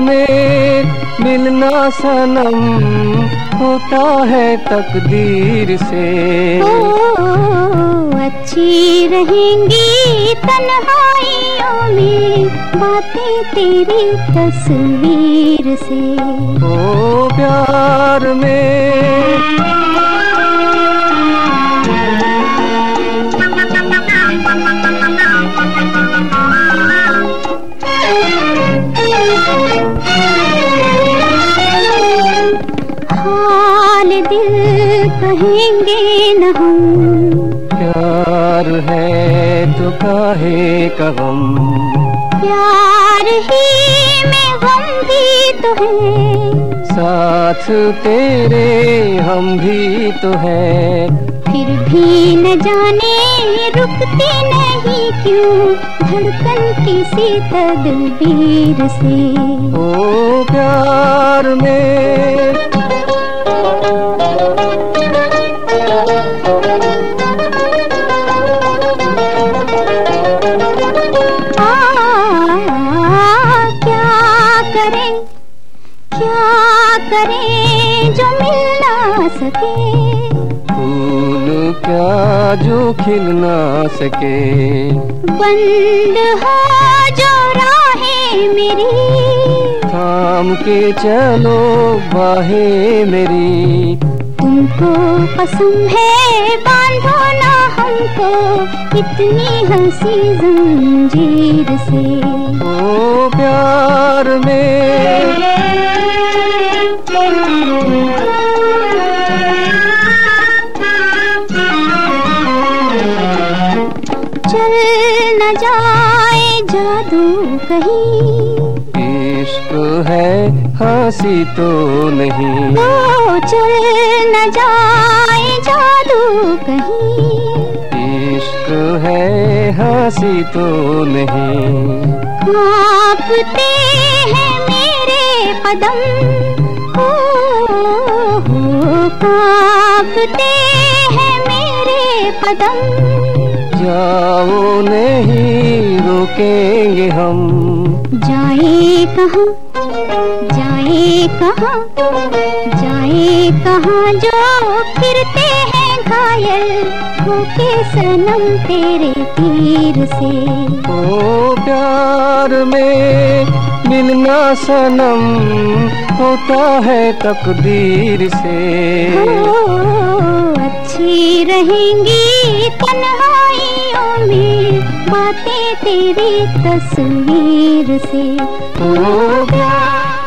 में मिलना सनम होता है तकदीर से। ओ, अच्छी रहेंगी तन्हाइयों में बातें तेरी तस्वीर से। ओ प्यार में दिल कहेंगे न हम। प्यार है तो काहे का गम? प्यार ही में गम भी तो है। साथ तेरे हम भी तो है। फिर भी न जाने रुकती नहीं क्यों? धड़कन किसी तदबीर से। ओ प्यार में करें क्या करें जो मिल ना सके? फूल क्या जो खिल ना सके? बंद हो जो राहें मेरी थाम के चलो बाहें मेरी। तुमको कसम है बांधो ना हमको इतनी हँसी जंजीर से। ओ प्यार में। चल न जाए जादू कहीं। इश्क है हँसी तो नहीं। ओ चल न जाए जादू कहीं। इश्क है हँसी तो नहीं। कांपते हैं मेरे कदम। ओ, हो कांपते हैं मेरे कदम। जाओ नहीं रोकेंगे हम। जाए कहाँ जाए कहाँ जाए कहाँ जो फिरते हैं घायल होके सनम तेरे तीर से। ओ प्यार में मिलना सनम होता है तकदीर से। हो अच्छी रहेंगी तन्हाइयों बातें तेरी तस्वीर से। ओ प्यार